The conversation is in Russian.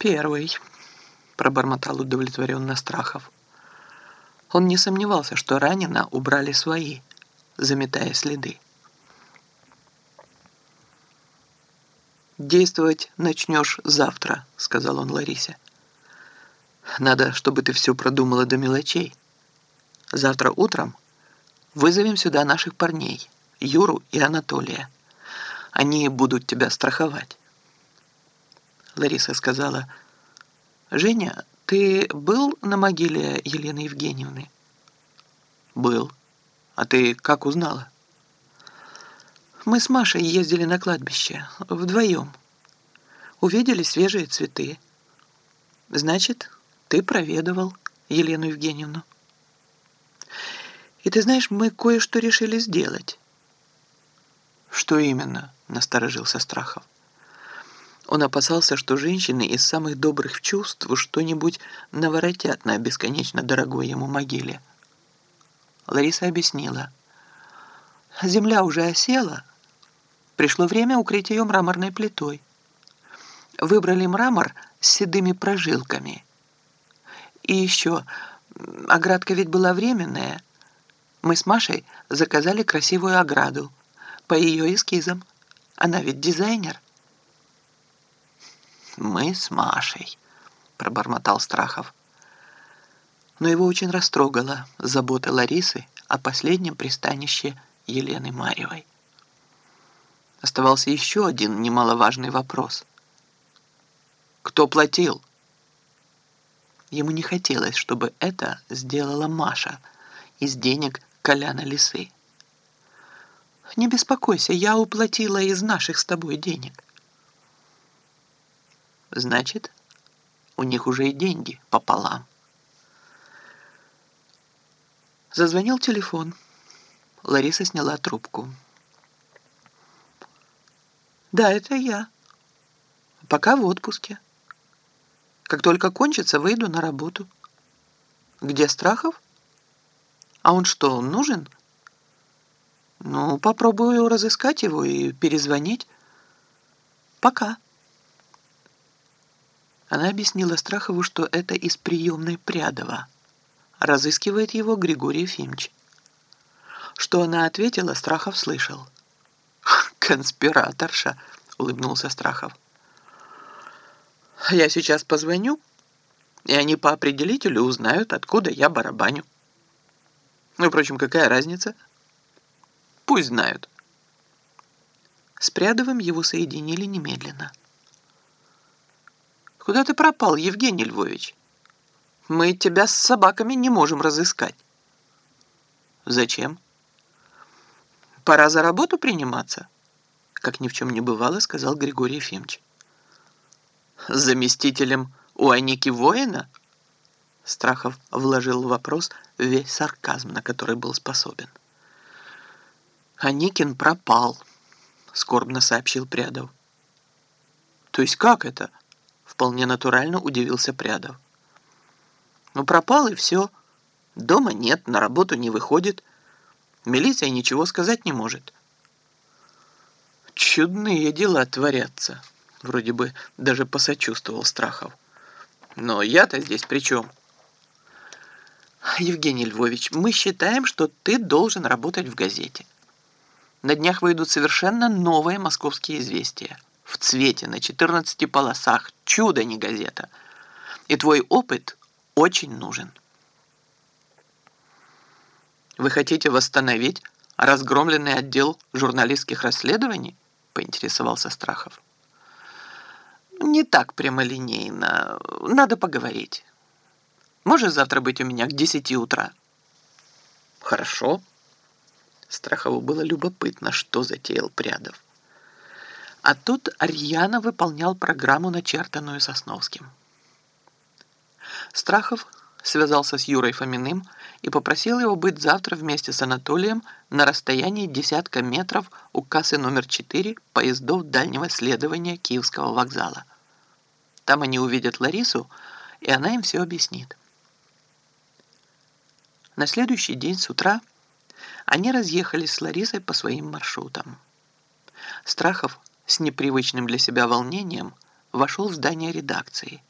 Первый, пробормотал удовлетворенно Страхов. Он не сомневался, что ранена убрали свои, заметая следы. «Действовать начнешь завтра», — сказал он Ларисе. «Надо, чтобы ты все продумала до мелочей. Завтра утром вызовем сюда наших парней, Юру и Анатолия. Они будут тебя страховать». Лариса сказала, «Женя, ты был на могиле Елены Евгеньевны?» «Был. А ты как узнала?» Мы с Машей ездили на кладбище вдвоем. Увидели свежие цветы. Значит, ты проведывал Елену Евгеньевну. И ты знаешь, мы кое-что решили сделать. Что именно? Насторожился Страхов. Он опасался, что женщины из самых добрых чувств что-нибудь наворотят на бесконечно дорогой ему могиле. Лариса объяснила. Земля уже осела, Пришло время укрыть ее мраморной плитой. Выбрали мрамор с седыми прожилками. И еще, оградка ведь была временная. Мы с Машей заказали красивую ограду по ее эскизам. Она ведь дизайнер. «Мы с Машей», — пробормотал Страхов. Но его очень растрогала забота Ларисы о последнем пристанище Елены Марьевой оставался еще один немаловажный вопрос. Кто платил? Ему не хотелось, чтобы это сделала Маша из денег Коляна Лисы. «Не беспокойся, я уплатила из наших с тобой денег». «Значит, у них уже и деньги пополам». Зазвонил телефон. Лариса сняла трубку. Да, это я. Пока в отпуске. Как только кончится, выйду на работу. Где Страхов? А он что, он нужен? Ну, попробую разыскать его и перезвонить. Пока. Она объяснила Страхову, что это из приемной Прядова. Разыскивает его Григорий Ефимович. Что она ответила, Страхов слышал. «Конспираторша», — улыбнулся Страхов. «Я сейчас позвоню, и они по определителю узнают, откуда я барабаню. Ну, впрочем, какая разница? Пусть знают». С Прядовым его соединили немедленно. «Куда ты пропал, Евгений Львович? Мы тебя с собаками не можем разыскать». «Зачем?» «Пора за работу приниматься» как ни в чем не бывало, сказал Григорий Ефимович. «Заместителем у Аники воина?» Страхов вложил в вопрос весь сарказм, на который был способен. «Аникин пропал», — скорбно сообщил Прядов. «То есть как это?» — вполне натурально удивился Прядов. «Ну, пропал и все. Дома нет, на работу не выходит. Милиция ничего сказать не может». Чудные дела творятся. Вроде бы даже посочувствовал Страхов. Но я-то здесь при чем? Евгений Львович, мы считаем, что ты должен работать в газете. На днях выйдут совершенно новые московские известия. В цвете, на 14 полосах. Чудо, не газета. И твой опыт очень нужен. Вы хотите восстановить разгромленный отдел журналистских расследований? поинтересовался Страхов. «Не так прямолинейно. Надо поговорить. Можешь завтра быть у меня к десяти утра?» «Хорошо». Страхову было любопытно, что затеял Прядов. А тут Арьяна выполнял программу, начертанную Сосновским. Страхов связался с Юрой Фоминым и попросил его быть завтра вместе с Анатолием на расстоянии десятка метров у кассы номер 4 поездов дальнего следования Киевского вокзала. Там они увидят Ларису, и она им все объяснит. На следующий день с утра они разъехались с Ларисой по своим маршрутам. Страхов с непривычным для себя волнением вошел в здание редакции –